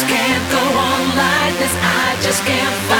just can't go on like this. I just can't fight.